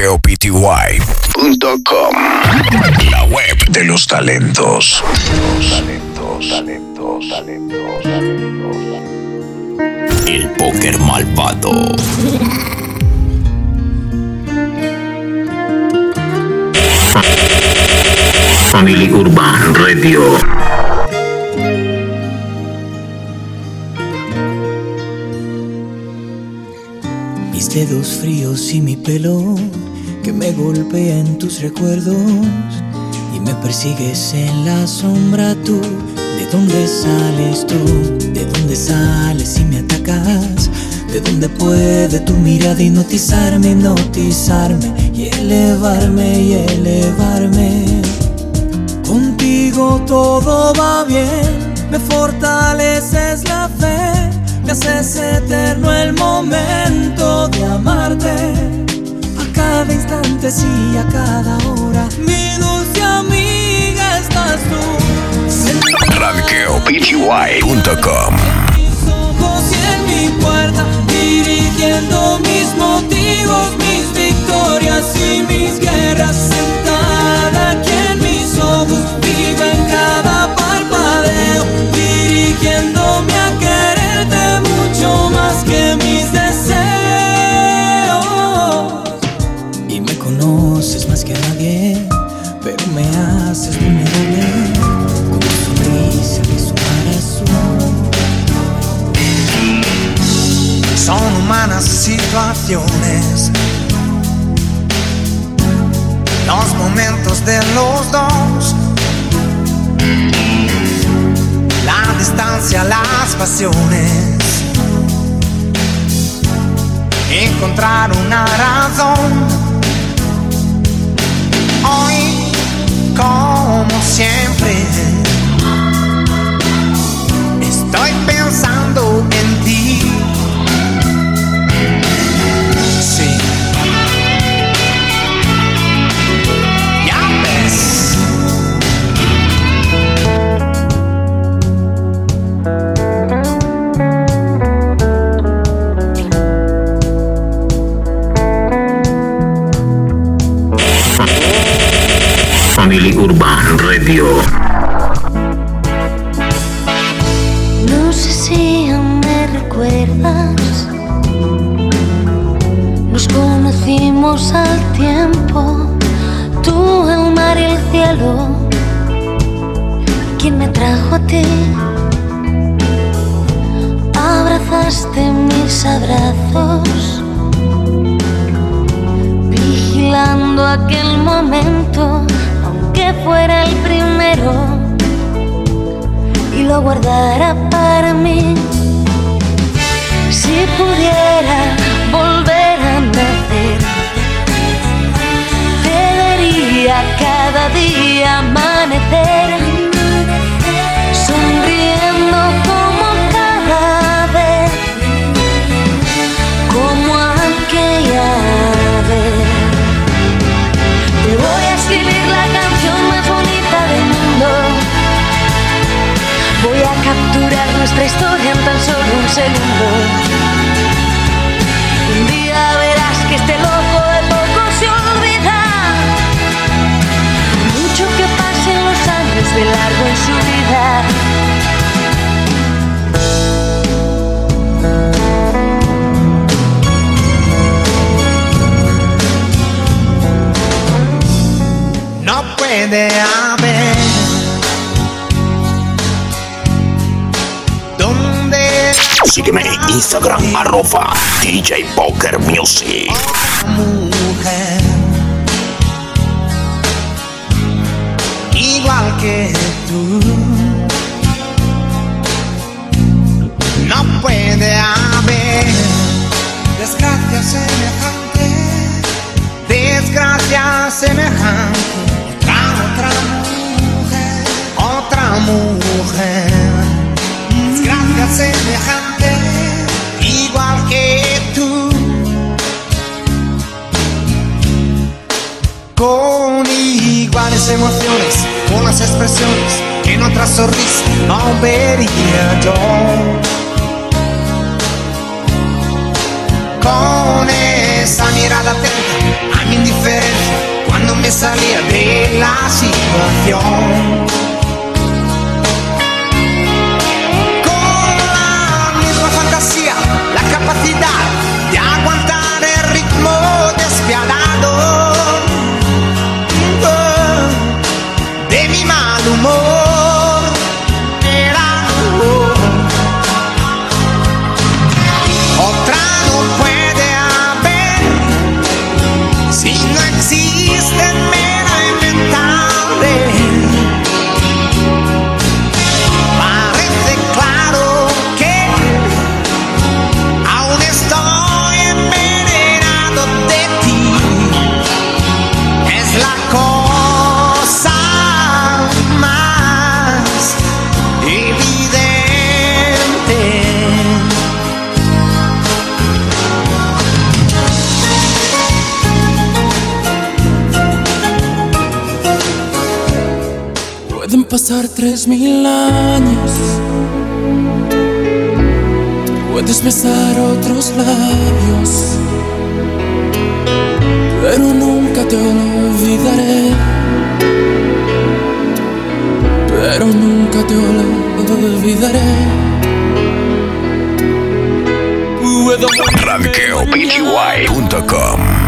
ranqueopty.com. La web de los talentos. Talentos, talentos, talentos, talentos. El póker malvado. Family Urban Radio. Dedos fríos y mi pelo que me golpea en tus recuerdos y me persigues en la sombra tú. ¿De dónde sales tú? ¿De dónde sales y me atacas? ¿De dónde puede tu mirada hipnotizarme, hipnotizarme y elevarme y elevarme? Contigo todo va bien, me fortaleces la fe, me haces eterno el momento de amarte. A cada instante, sí, a cada hora, mi dulce amiga estás tú. ranqueopty.com. Mis ojos y en mi puerta, dirigiendo mis motivos, mis victorias y mis guerras. Sentada aquí en mis ojos, viva en cada parpadeo, dirigiéndome a Son humanas situaciones. Los momentos de los dos. La distancia, las pasiones. Encontrar una razón. Como siempre. No sé si me recuerdas. Nos conocimos al tiempo, tú, el mar y el cielo. ¿Quién me trajo a ti? Abrazaste mis abrazos, vigilando aquel momento, fuera el primero y lo guardara para mí. Si pudiera volver a nacer, te vería cada día amanecer, nuestra historia en tan solo un segundo. Un día verás que este loco de poco se olvida. Mucho que pasen los años de largo en su vida. No puede Sígueme en Instagram, arroba DJ Poker Music. mujer igual que tú. No puede haber desgracia semejante desgracia semejante. Otra otra mujer otra mujer. Desgracia semejante iguales emociones, con las expresiones que en otra sonrisa no vería yo. Con esa mirada atenta a mi indiferencia de salir de la situación. Con la misma fantasía, la capacidad de aguantar el ritmo despiadado pasar tres mil años. Puedes besar otros labios. Pero nunca te olvidaré. Pero nunca te olvidaré. Puedo RanqueoPGY.com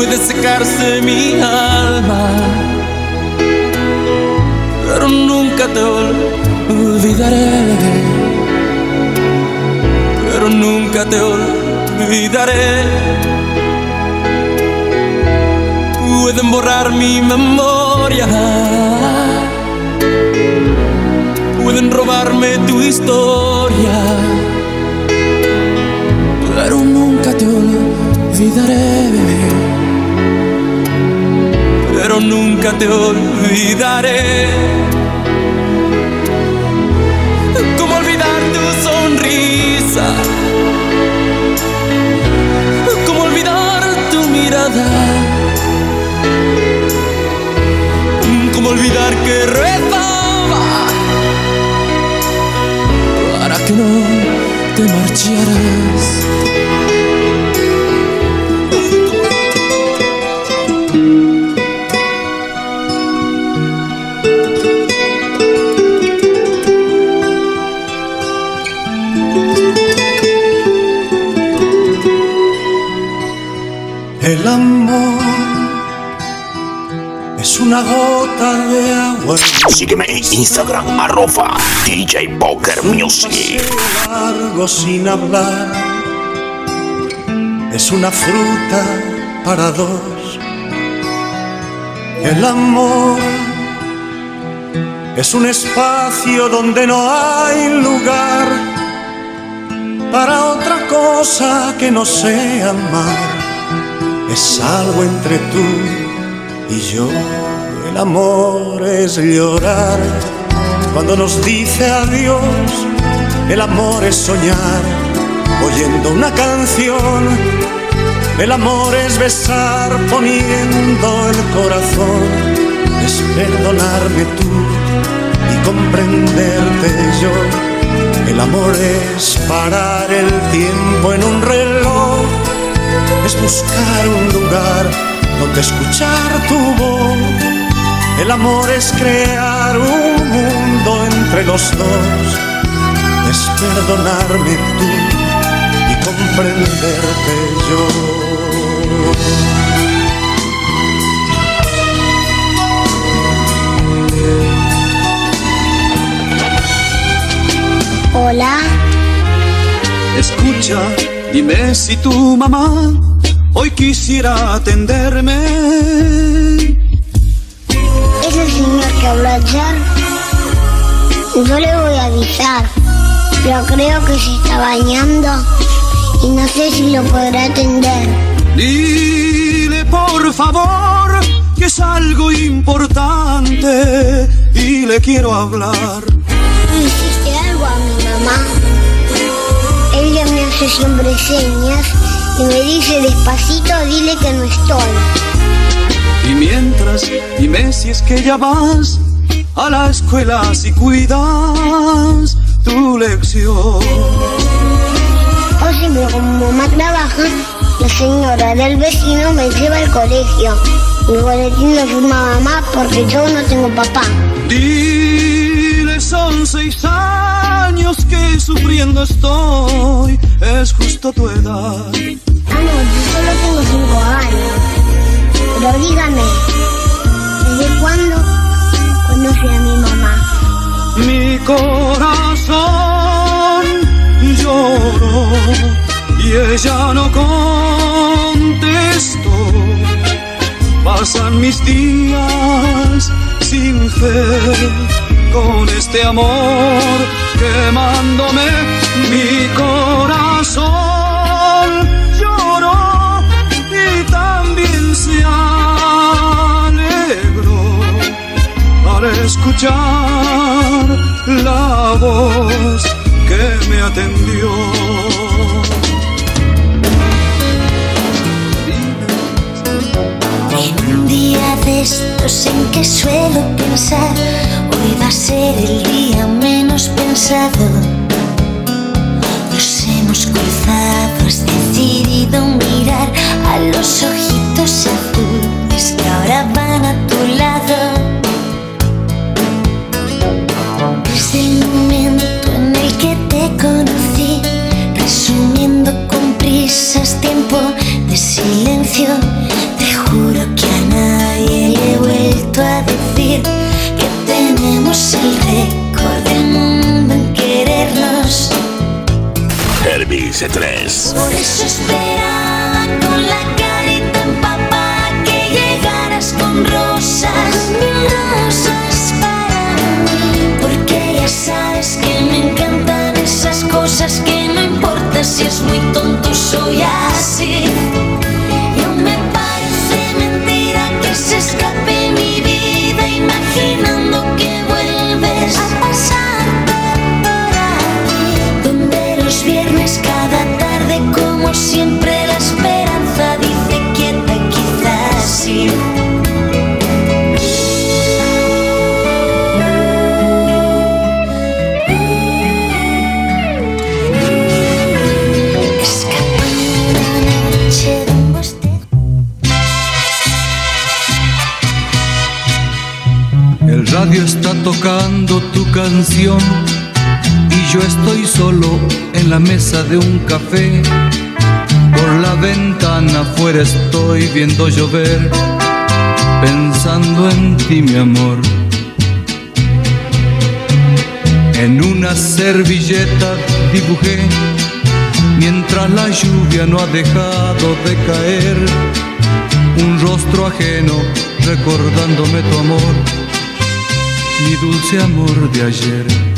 puede secarse mi alma, nunca te olvidaré, pero nunca te olvidaré. Pueden borrar mi memoria, pueden robarme tu historia, pero nunca te olvidaré pero nunca te olvidaré. Mirada? ¿Cómo olvidar que rezaba para que no te marcharas? El amor es una gota de agua Sígueme en Instagram, arroba DJ Poker Music. largo sin hablar. Es una fruta para dos. El amor es un espacio donde no hay lugar para otra cosa que no sea amar. Es algo entre tú y yo. El amor es llorar cuando nos dice adiós. El amor es soñar oyendo una canción. El amor es besar poniendo el corazón. Es perdonarme tú y comprenderte yo. El amor es parar el tiempo en un reloj es buscar un lugar donde escuchar tu voz. El amor es crear un mundo entre los dos, es perdonarme tú y comprenderte yo. Hola, Escucha, dime si tu mamá hoy quisiera atenderme. ese señor que habló ayer, yo le voy a avisar, pero creo que se está bañando y no sé si lo podrá atender. Dile por favor que es algo importante y le quiero hablar. Ella me hace siempre señas y me dice despacito, dile que no estoy. Y mientras, dime si es que ya vas a la escuela si cuidas tu lección. O si pero como mamá trabaja, la señora del vecino me lleva al colegio. Mi boletín lo firma mamá porque yo no tengo papá. Dile, son seis años que sufriendo estoy, es justo tu edad. Ah, no, yo solo tengo cinco años. Pero dígame, ¿desde cuándo conoce a mi mamá? Mi corazón lloró y ella no contestó. Pasan mis días sin fe con este amor quemándome mi corazón lloró y también se alegró al escuchar la voz que me atendió. En un día de estos en que suelo pensar, hoy va a ser el día menos pensado. Nos hemos cruzado, has decidido mirar a los ojitos azules que ahora van a tu lado. Desde el momento en el que te conocí, resumiendo con prisas tiempo de silencio, te juro que a nadie le he vuelto a decir Herbie C3. Por eso esperaba con la carita empapada que llegaras con rosas, mil rosas para mí. Porque ya sabes que me encantan esas cosas que no importa si es muy tonto, soy así. Tocando tu canción y yo estoy solo en la mesa de un café. Por la ventana afuera estoy viendo llover, pensando en ti, mi amor. En una servilleta dibujé, mientras la lluvia no ha dejado de caer, un rostro ajeno recordándome tu amor mi dulce amor de ayer.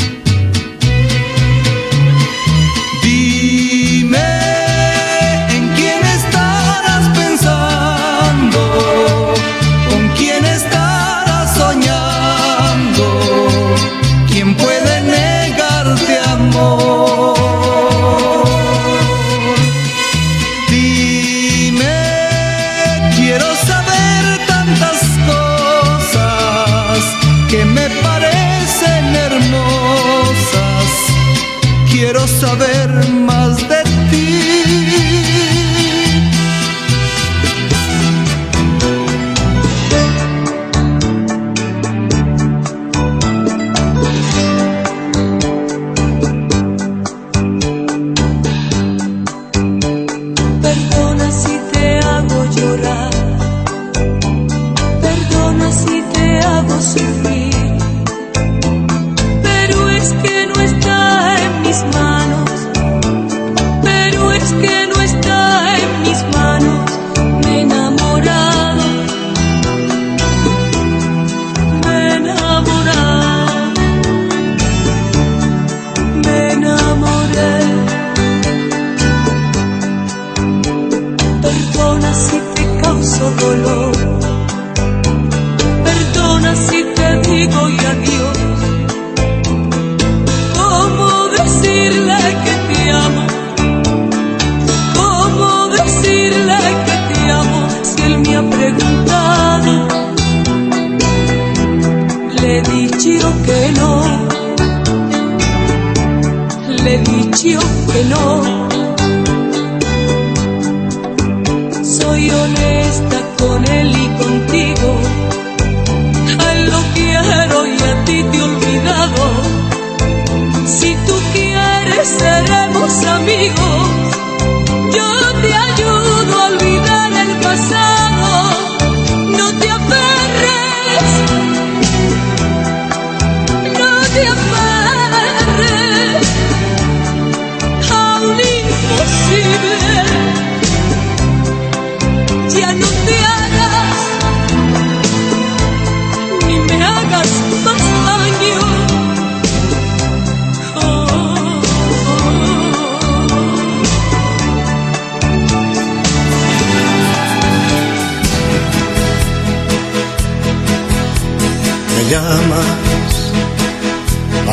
Saber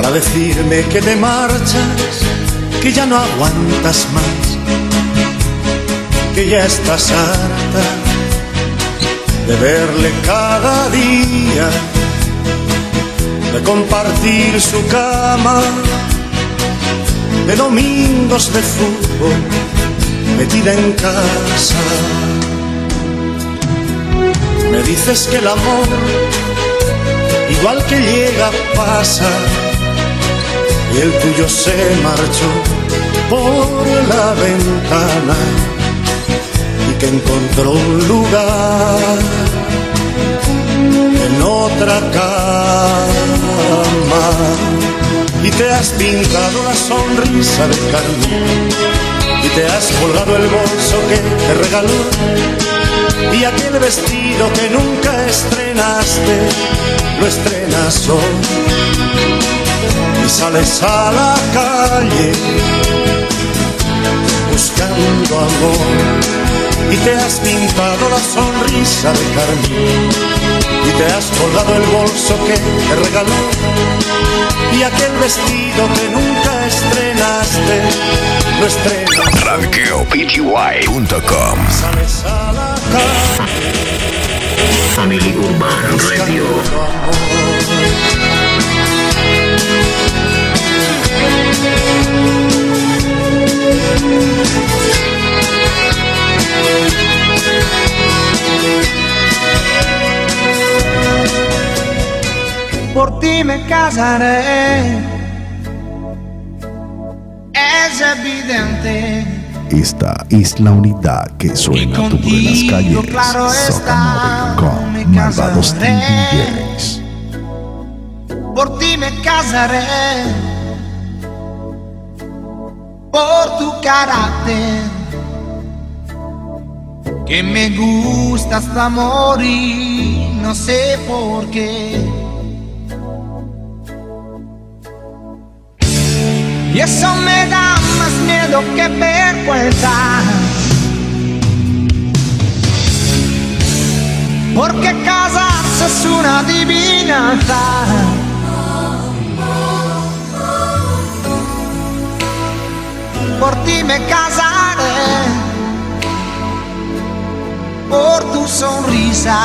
para decirme que te marchas, que ya no aguantas más, que ya estás harta de verle cada día, de compartir su cama, de domingos de fútbol, metida en casa. Me dices que el amor igual que llega pasa y el tuyo se marchó por la ventana y que encontró un lugar en otra cama y te has pintado la sonrisa de carmín y te has colgado el bolso que te regaló y aquel vestido que nunca estrenaste, lo estrenas hoy. Y sales a la calle buscando amor. Y te has pintado la sonrisa de carmín. Y te has colgado el bolso que te regaló. Y aquel vestido que nunca estrenaste, lo estrenas. RanqueoPty.com Sales a la calle. Family Urban Radio. Por ti me casaré. Es evidente. Esta es la unidad que suena tu en las contigo, calles. claro está, con me Malvados. DJs. Por ti me casaré. Por tu carácter. Que me gusta hasta morir. No sé por qué. Y eso me da más miedo que vergüenza. Porque casarse es una adivinanza. Por ti me casaré. Por tu sonrisa.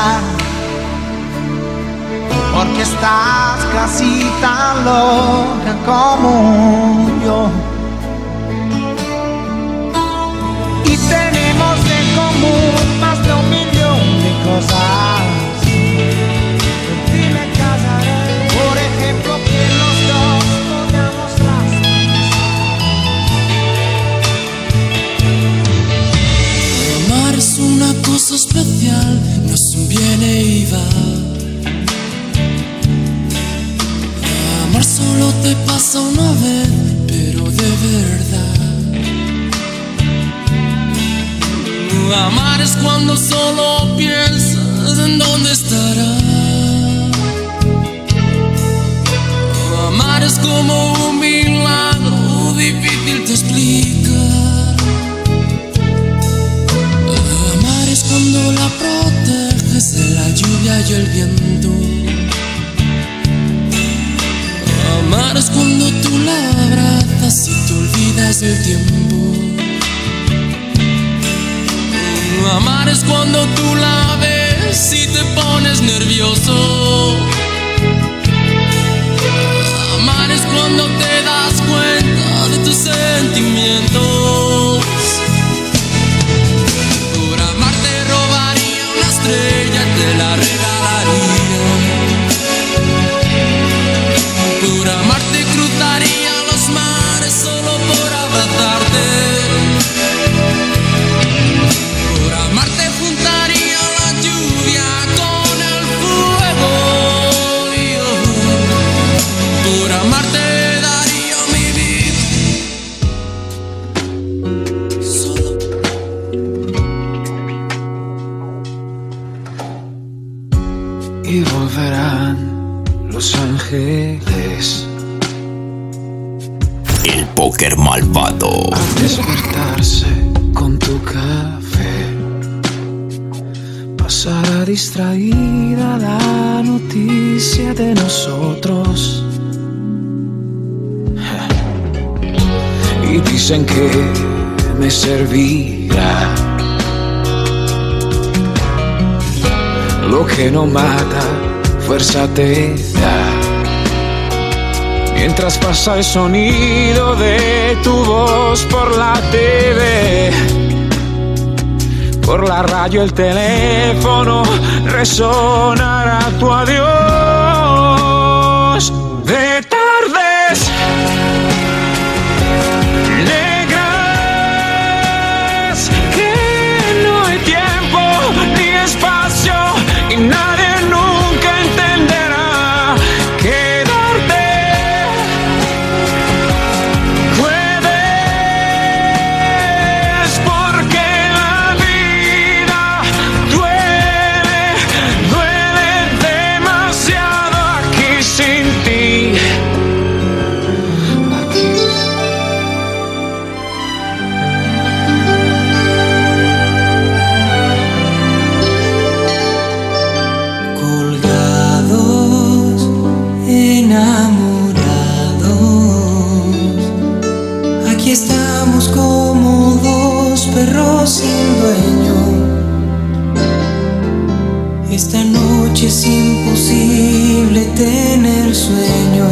Porque estás casi tan loca como yo. Y tenemos de común más de un millón de cosas. Cosa especial, no es un viene y va. Amar solo te pasa una vez, pero de verdad. Amar es cuando solo piensas en dónde estará. Amar es como un milagro difícil de explicar. Proteges de la lluvia y el viento. Amar es cuando tú la abrazas y te olvidas del tiempo. Amar es cuando tú la ves y te pones nervioso. Servirá. Lo que no mata, fuerza te da. Mientras pasa el sonido de tu voz por la TV, por la radio el teléfono resonará tu adiós. Es imposible tener sueño.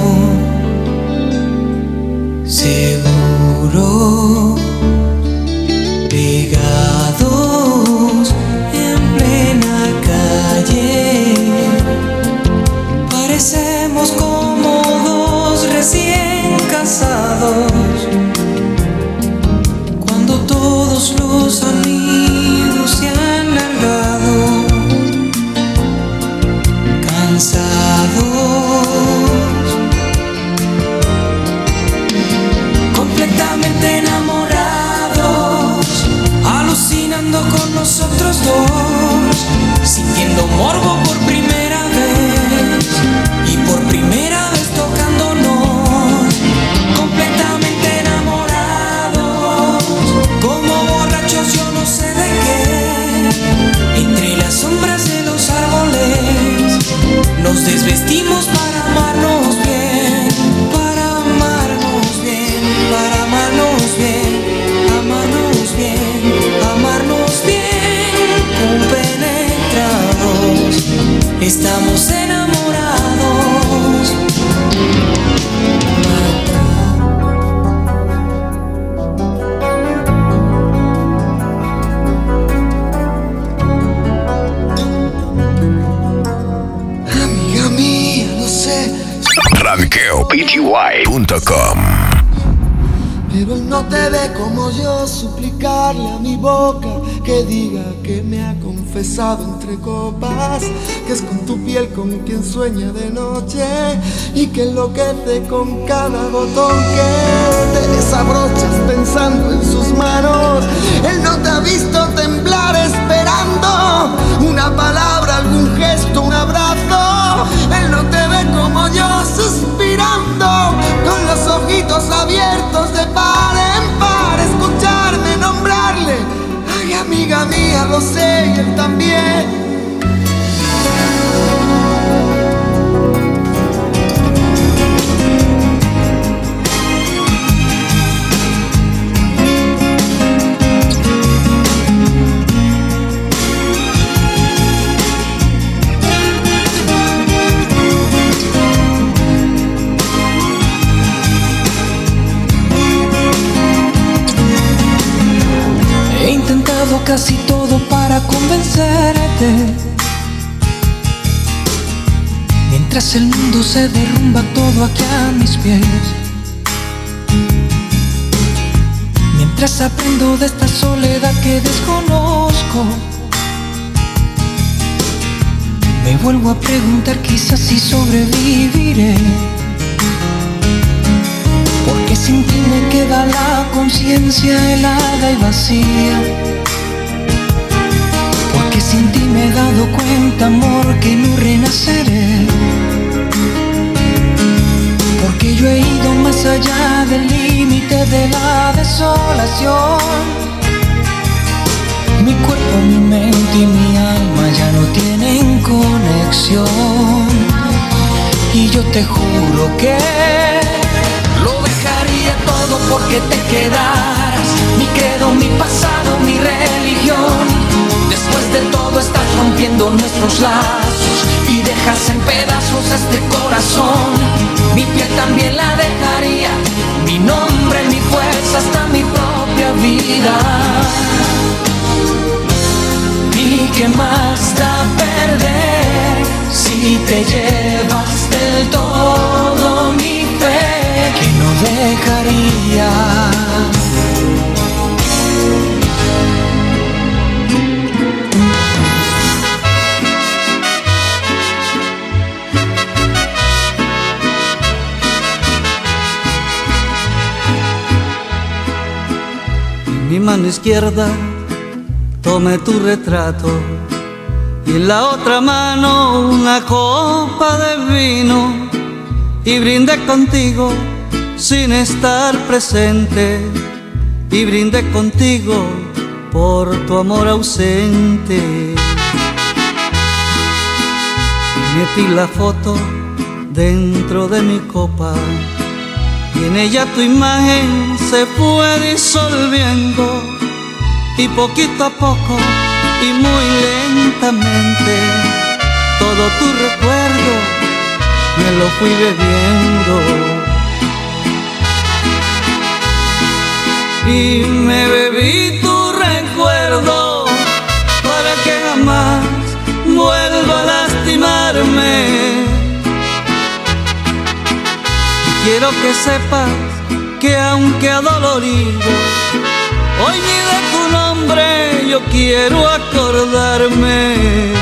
RanqueoPty.com pero él no te ve como yo suplicarle a mi boca que diga que me ha confesado entre copas, que es con tu piel con quien sueña de noche y que enloquece con cada botón que te desabrochas pensando en sus manos. Él no te ha visto temblar esperando una palabra, algún gesto, un abrazo. Mía, lo sé y él también. Intentado casi todo para convencerte. Mientras el mundo se derrumba todo aquí a mis pies. Mientras aprendo de esta soledad que desconozco. Me vuelvo a preguntar quizás si sobreviviré. Porque sin ti me queda la conciencia helada y vacía. Me he dado cuenta amor que no renaceré. Porque yo he ido más allá del límite de la desolación. Mi cuerpo, mi mente y mi alma ya no tienen conexión. Y yo te juro que lo dejaría todo porque te quedaras. Mi credo, mi pasado, mi religión. Después de todo estás rompiendo nuestros lazos y dejas en pedazos este corazón. Mi piel también la dejaría, mi nombre, mi fuerza, hasta mi propia vida. ¿Y qué más da perder si te llevas del todo mi fe que no dejaría? Mano izquierda tomé tu retrato. Y en la otra mano una copa de vino. Y brindé contigo sin estar presente. Y brindé contigo por tu amor ausente. Metí la foto dentro de mi copa. Y en ella tu imagen se fue disolviendo y poquito a poco y muy lentamente todo tu recuerdo me lo fui bebiendo. Y me bebí tu recuerdo para que jamás vuelva a lastimarme. Y quiero que sepas que aunque adolorido hoy ni de tu nombre yo quiero acordarme.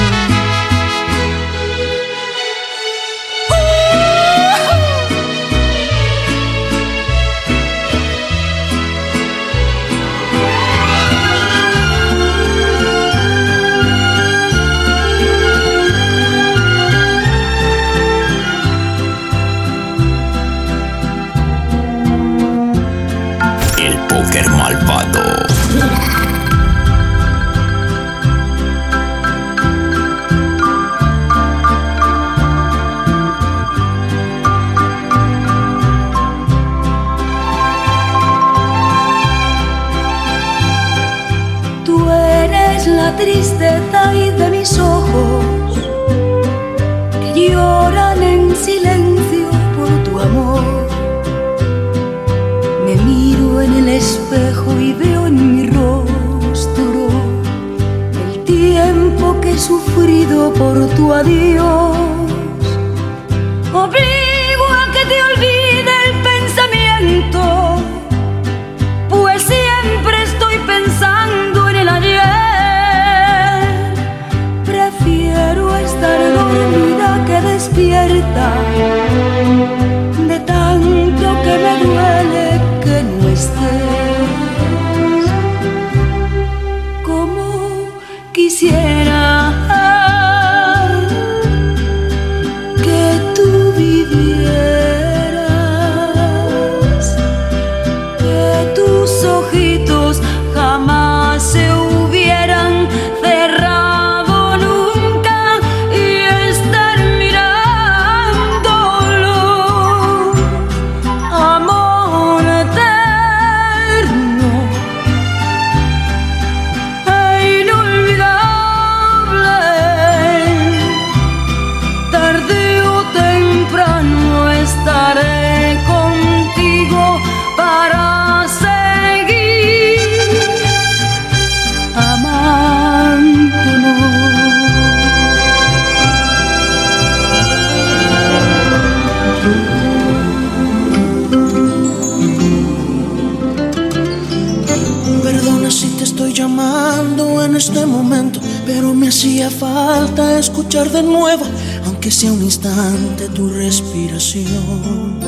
De nuevo, aunque sea un instante, tu respiración.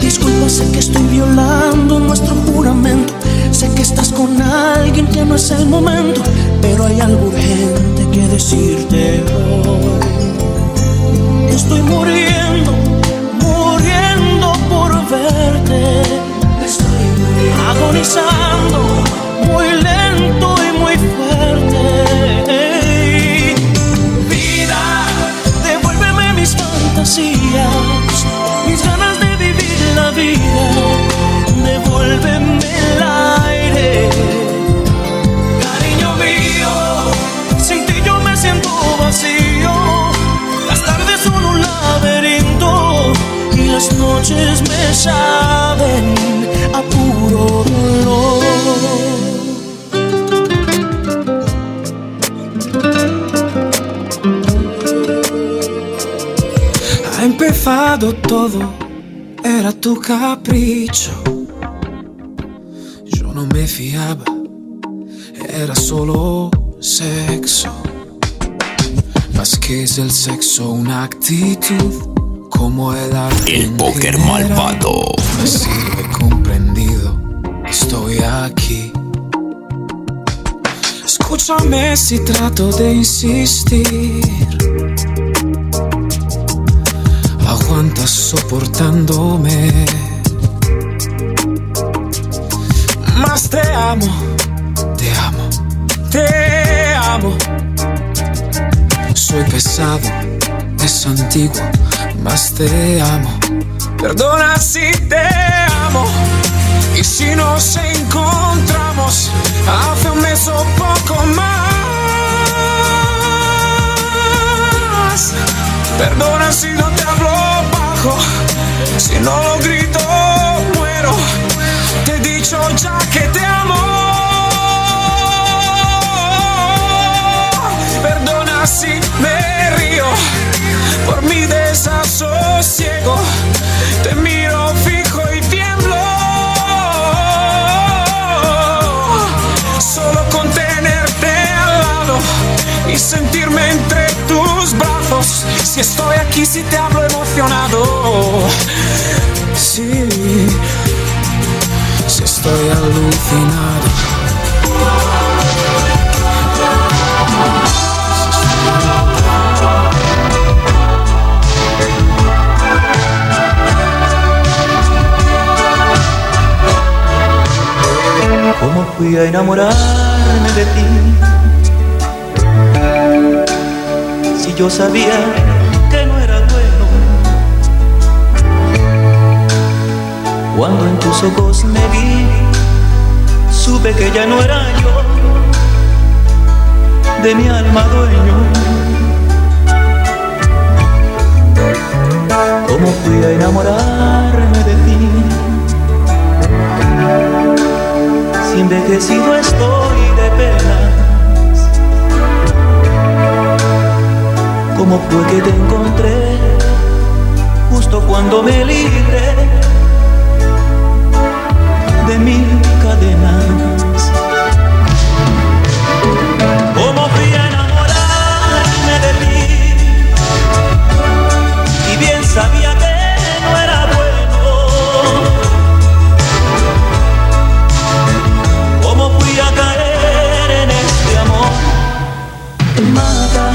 Disculpa, sé que estoy violando nuestro juramento, sé que estás con alguien que no es el momento, pero hay algo urgente que decirte hoy. Estoy muriendo, muriendo por verte. Estoy agonizando, muy lento y muy fuerte. Devuélveme el aire. Cariño mío, sin ti yo me siento vacío. Las tardes son un laberinto y las noches me saben a puro dolor. Ha empezado todo, era tu capricho. Fiaba, era solo sexo. Más que es el sexo, una actitud como el arte. El póker malvado. Así he comprendido, estoy aquí. Escúchame si trato de insistir. Aguantas soportándome. Más te amo, te amo, te amo. Soy pesado, es antiguo, más te amo. Perdona si te amo. Y si nos encontramos hace un mes o poco más. Perdona si no te hablo bajo, si no lo grito, muero. Dicho ya que te amo. Perdona si me río por mi desasosiego. Te miro fijo y tiemblo. Solo con tenerte al lado y sentirme entre tus brazos. Si estoy aquí, si te hablo emocionado. Sí, estoy alucinado. ¿Cómo fui a enamorarme de ti? Si yo sabía que no era bueno. Cuando en tus ojos me vi, supe que ya no era yo de mi alma dueño. ¿Cómo fui a enamorarme de ti? Si envejecido estoy de penas ¿Cómo fue que te encontré justo cuando me libré de mil cadenas? ¿Cómo fui a enamorarme de ti? Y bien sabía que no era bueno. ¿Cómo fui a caer en este amor? Que mata,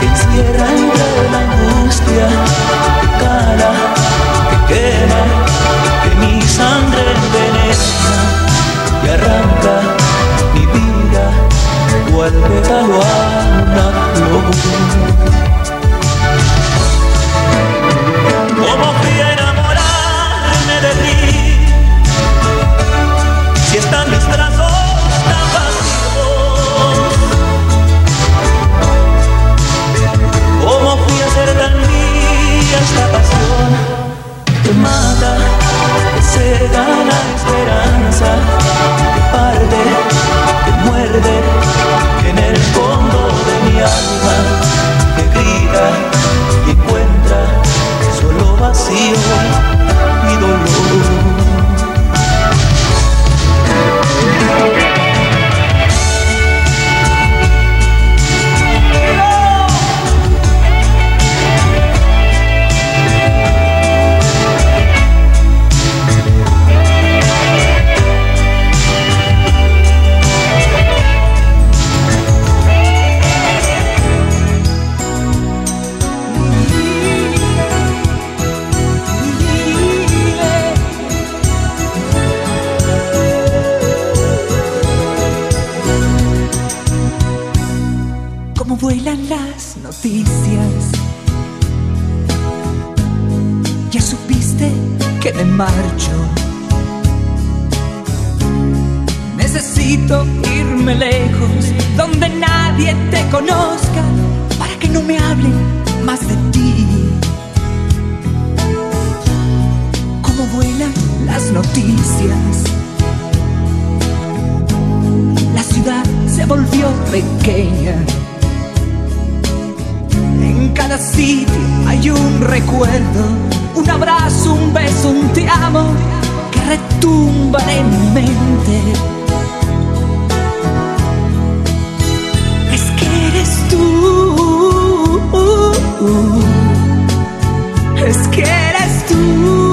que encierra pétalo flor. ¿Cómo fui a enamorarme de ti? Si están mis brazos tan vacíos ¿Cómo fui a ser tan mía esta pasión Que mata, que cega la esperanza En el fondo de mi alma cómo vuelan las noticias. Ya supiste que me marcho. Necesito irme lejos, donde nadie te conozca, para que no me hablen más de ti. Cómo vuelan las noticias. La ciudad se volvió pequeña. En cada sitio hay un recuerdo, un abrazo, un beso, un te amo que retumban en mi mente. Es que eres tú. Es que eres tú.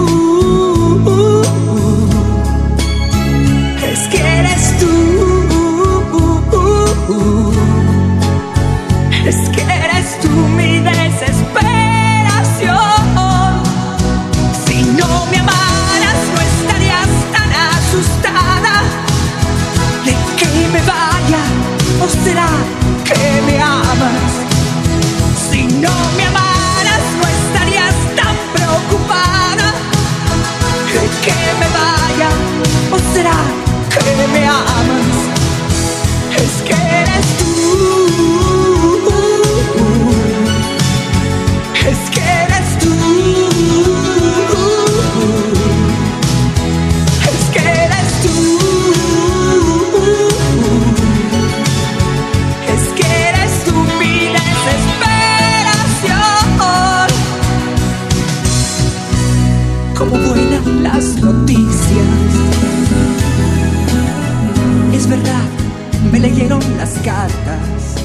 Me leyeron las cartas.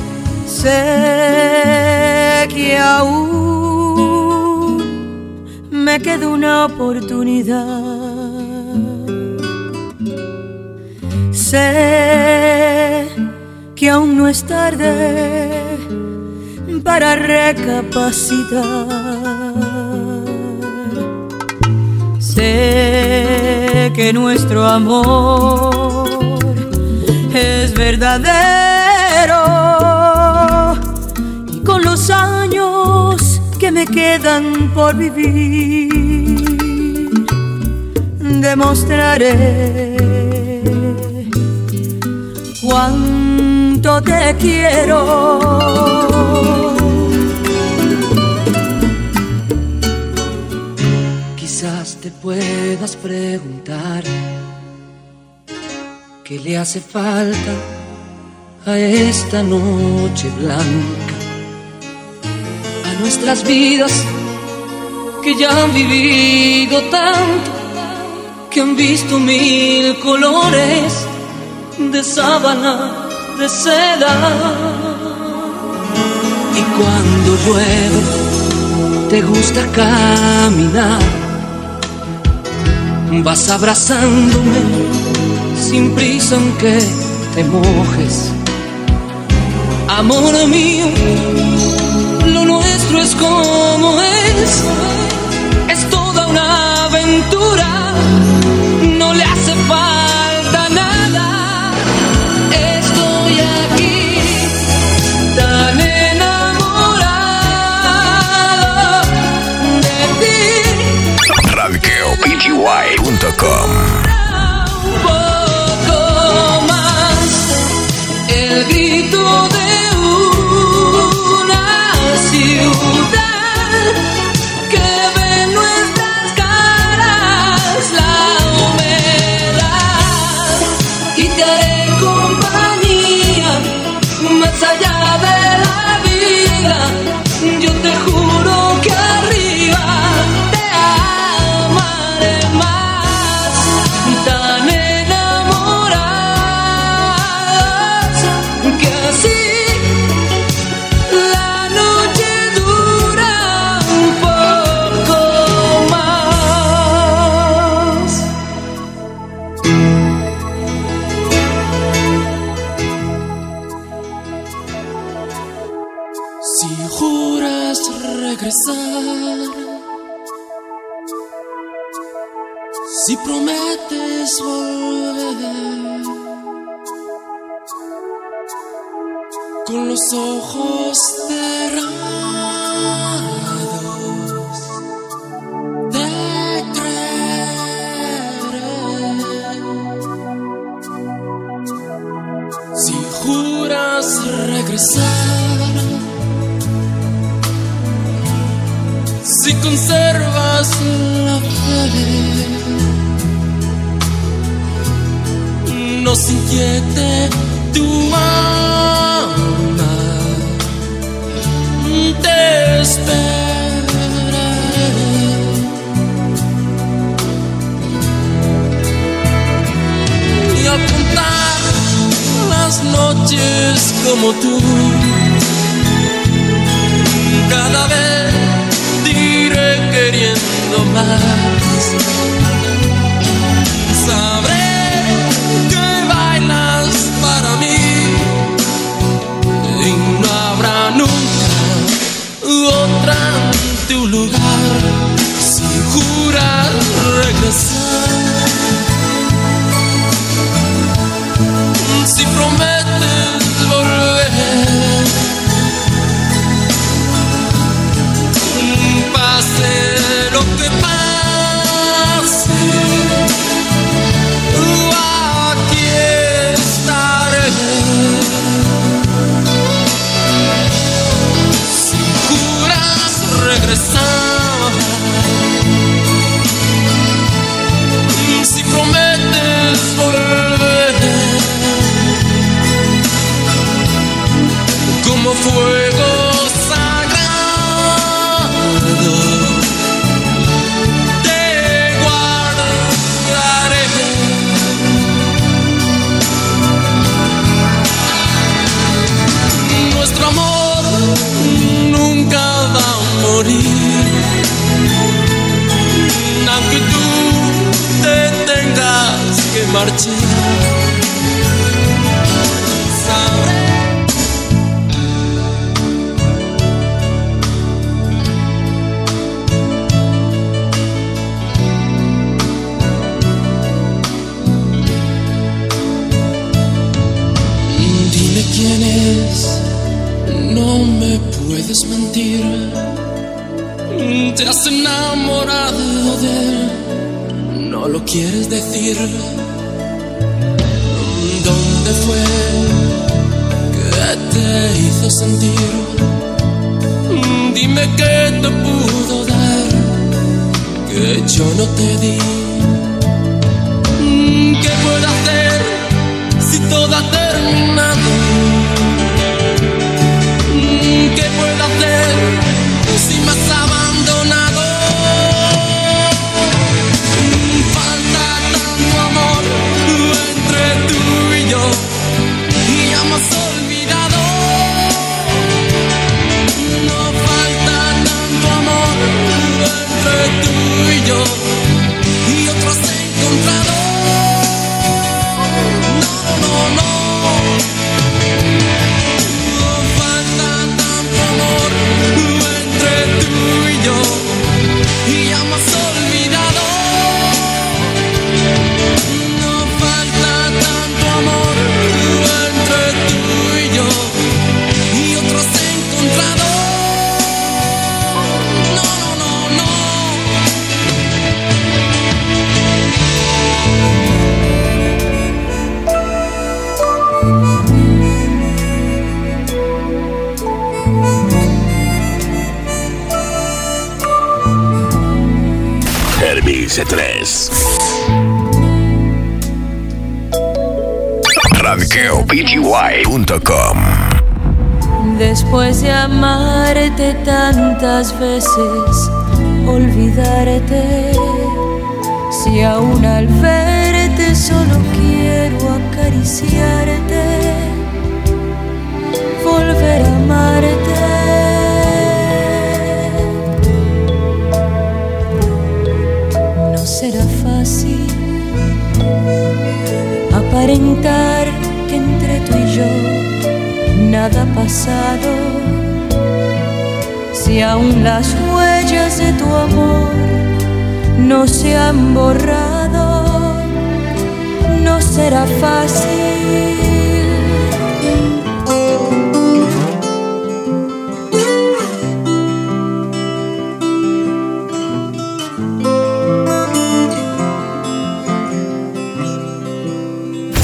Sé que aún me queda una oportunidad. Sé que aún no es tarde para recapacitar. Sé que nuestro amor es verdadero y con los años que me quedan por vivir demostraré cuánto te quiero. Quizás te puedas preguntar qué le hace falta a esta noche blanca, a nuestras vidas que ya han vivido tanto, que han visto mil colores de sábana, de seda. Y cuando llueve, te gusta caminar Vas abrazándome sin prisa aunque te mojes. Amor mío, lo nuestro es como es. Es toda una aventura, no le hace falta nada. Estoy aquí, tan enamorado de ti.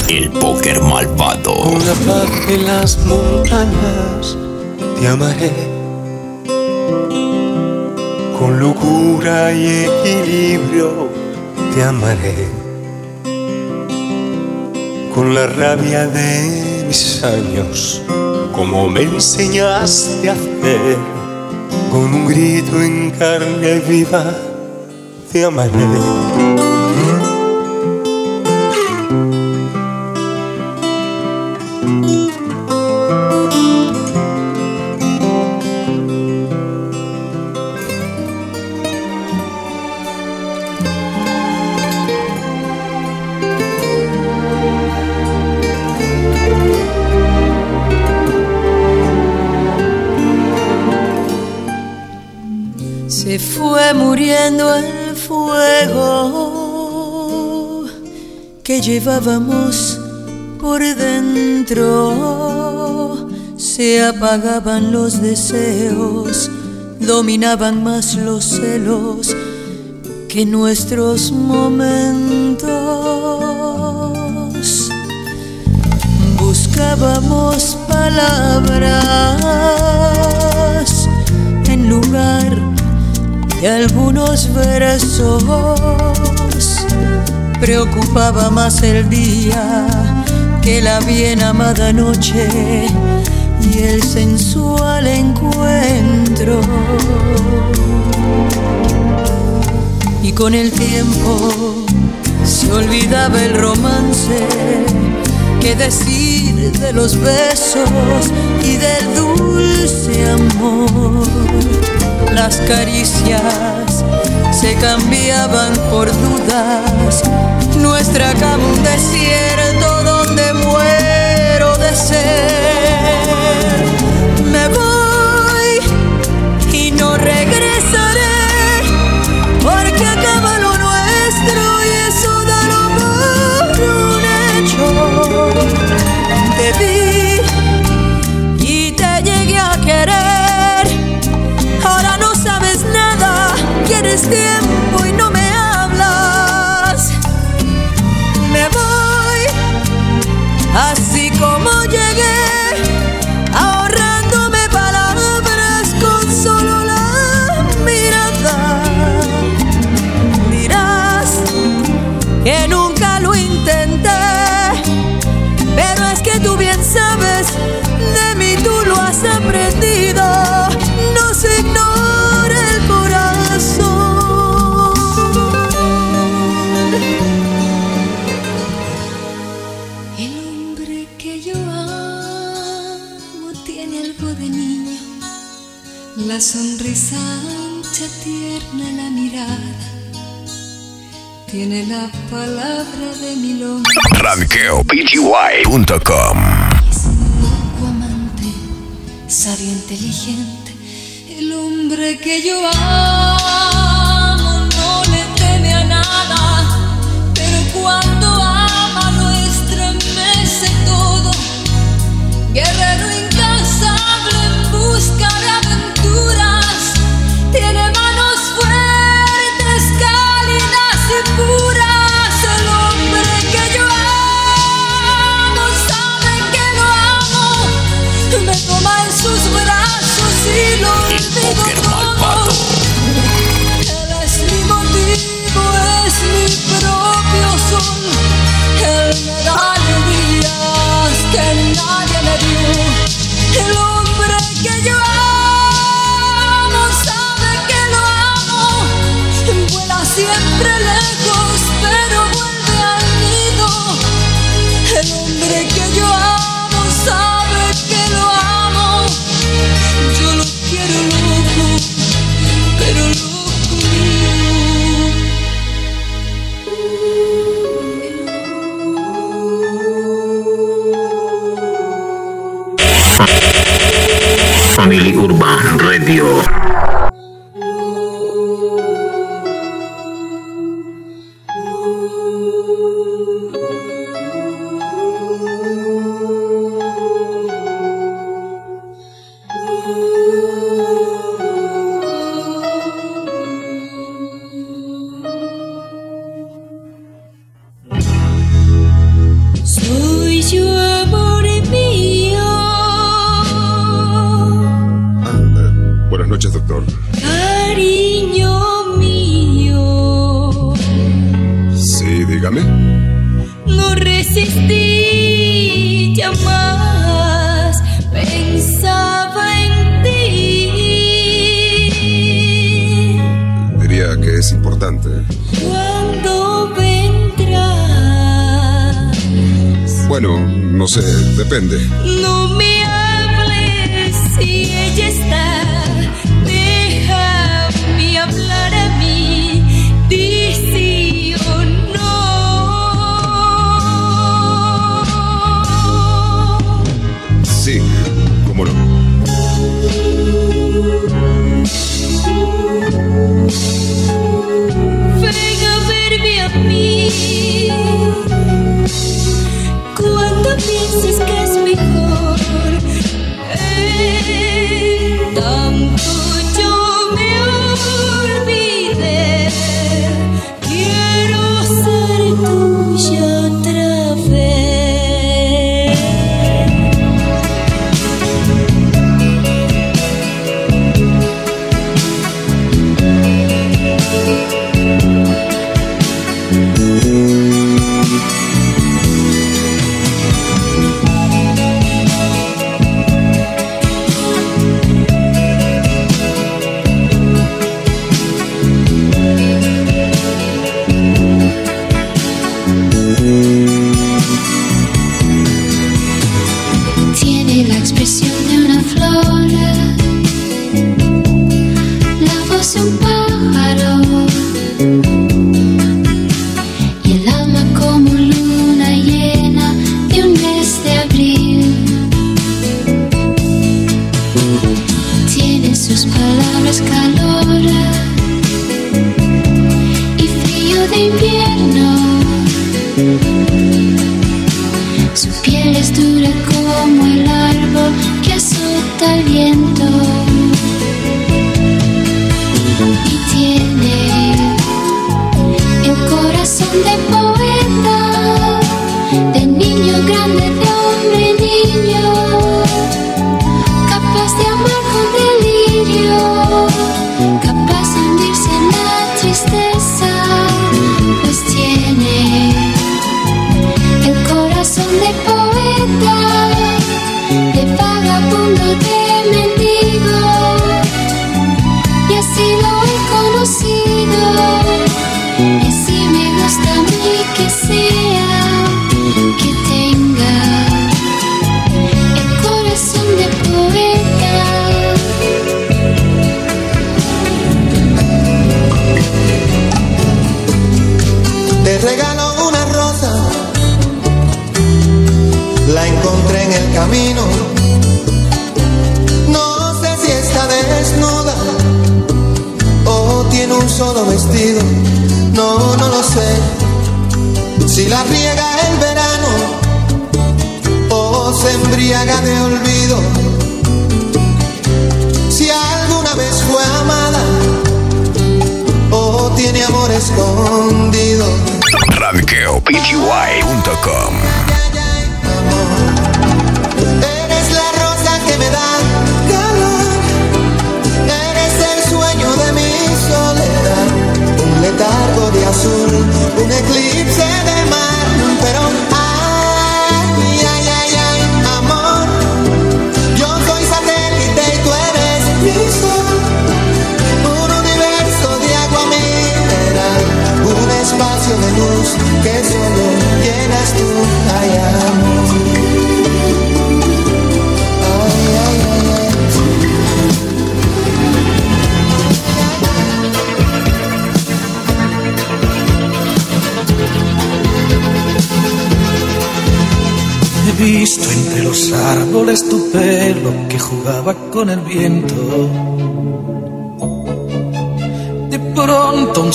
El póker malvado. Una paz en las montañas, te amaré. Con locura y equilibrio, te amaré con la rabia de mis años, como me enseñaste a hacer. Con un grito en carne viva te amaré. Llevábamos por dentro. Se apagaban los deseos, dominaban más los celos que nuestros momentos. Buscábamos palabras en lugar de algunos versos. Preocupaba más el día que la bien amada noche y el sensual encuentro. Y con el tiempo se olvidaba el romance, que decir de los besos y del dulce amor. Las caricias se cambiaban por dudas, nuestra cama un desierto donde muero de ser. Palabra de mil hombres. RadioPGY.com Loco amante, sabio, inteligente, el hombre que yo amo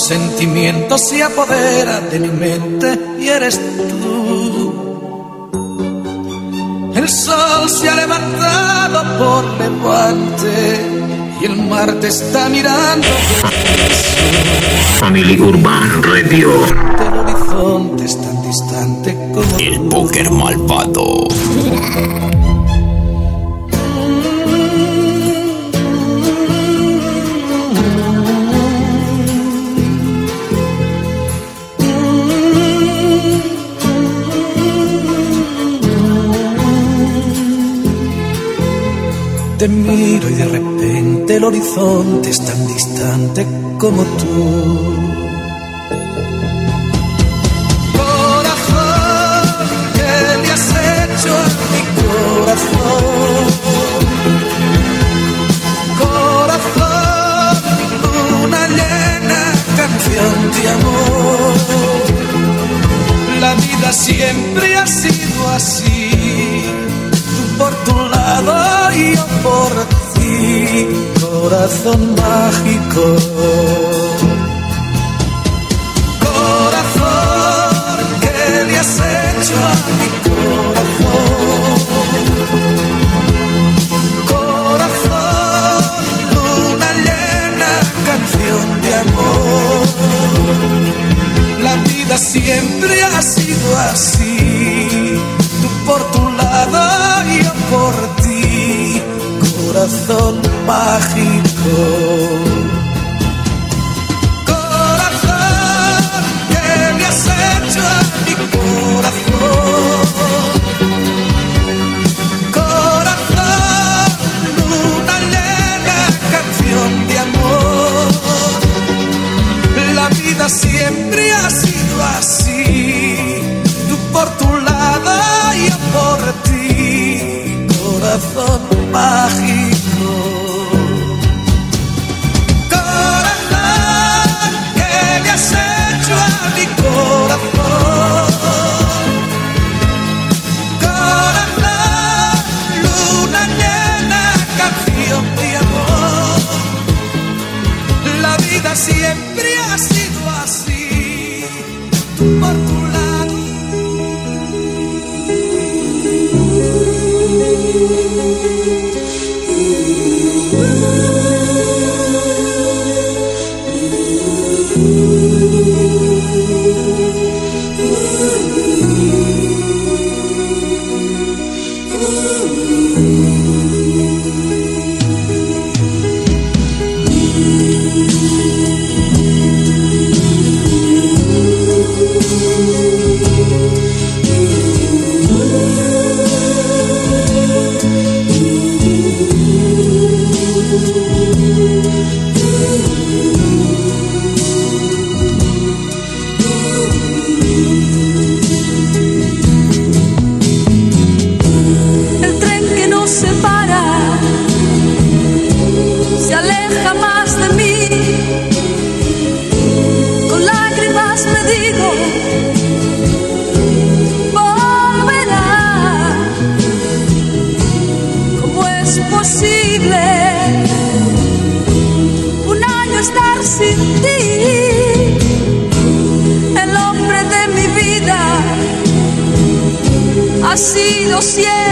sentimiento se apodera de mi mente y eres tú. El sol se ha levantado por levante y el mar te está mirando. Family Urban Radio. El horizonte es tan distante como el póker malvado. te miro y de repente el horizonte es tan distante como tú. corazón mágico. Corazón, que le has hecho a mi corazón? Corazón, luna llena, canción de amor. La vida siempre ha sido así, tú por tu lado y yo por ti Corazón mágico, corazón que me acerca a mi corazón, corazón una llena canción de amor, la vida siempre ha sido así, tú por tu lado y yo por ti, corazón mágico. siempre. si lo siento.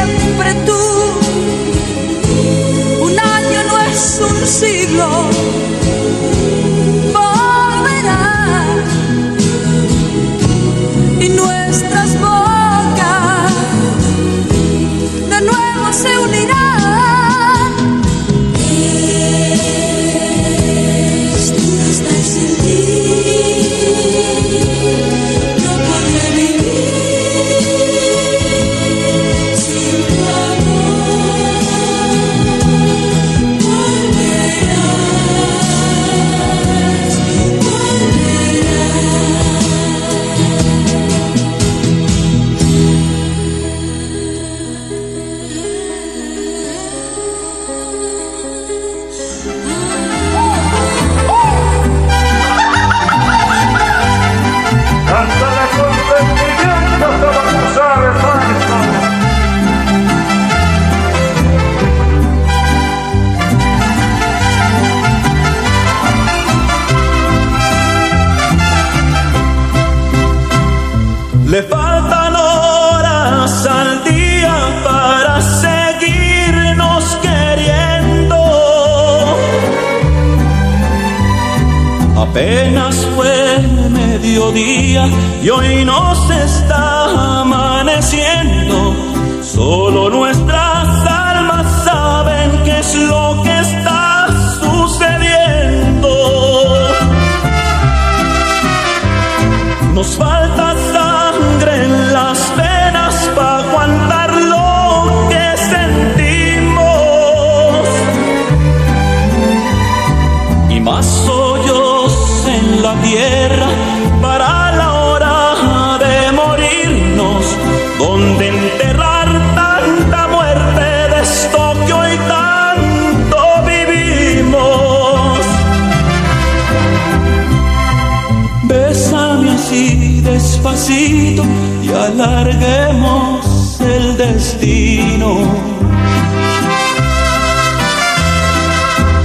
Despacito y alarguemos el destino.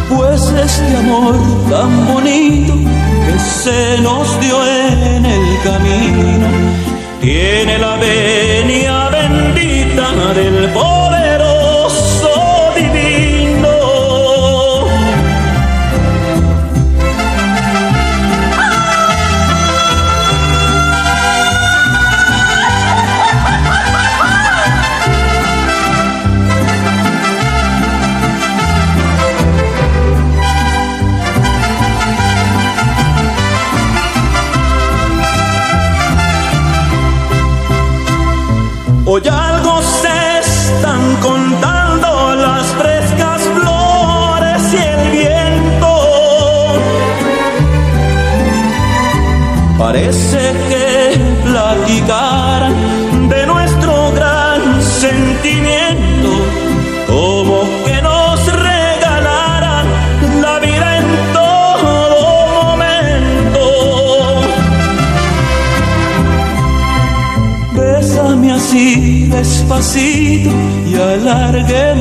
Pues este amor tan bonito que se nos dio en el camino tiene la venia bendita del poderoso Parece que platicaran de nuestro gran sentimiento, como que nos regalaran la vida en todo momento. Bésame así despacito y alarguemos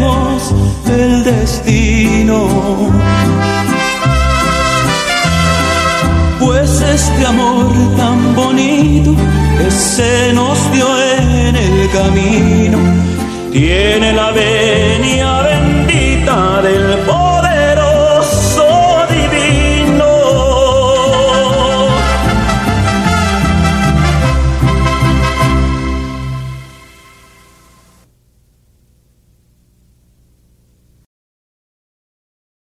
este amor tan bonito que se nos dio en el camino. Tiene la venia bendita del pobre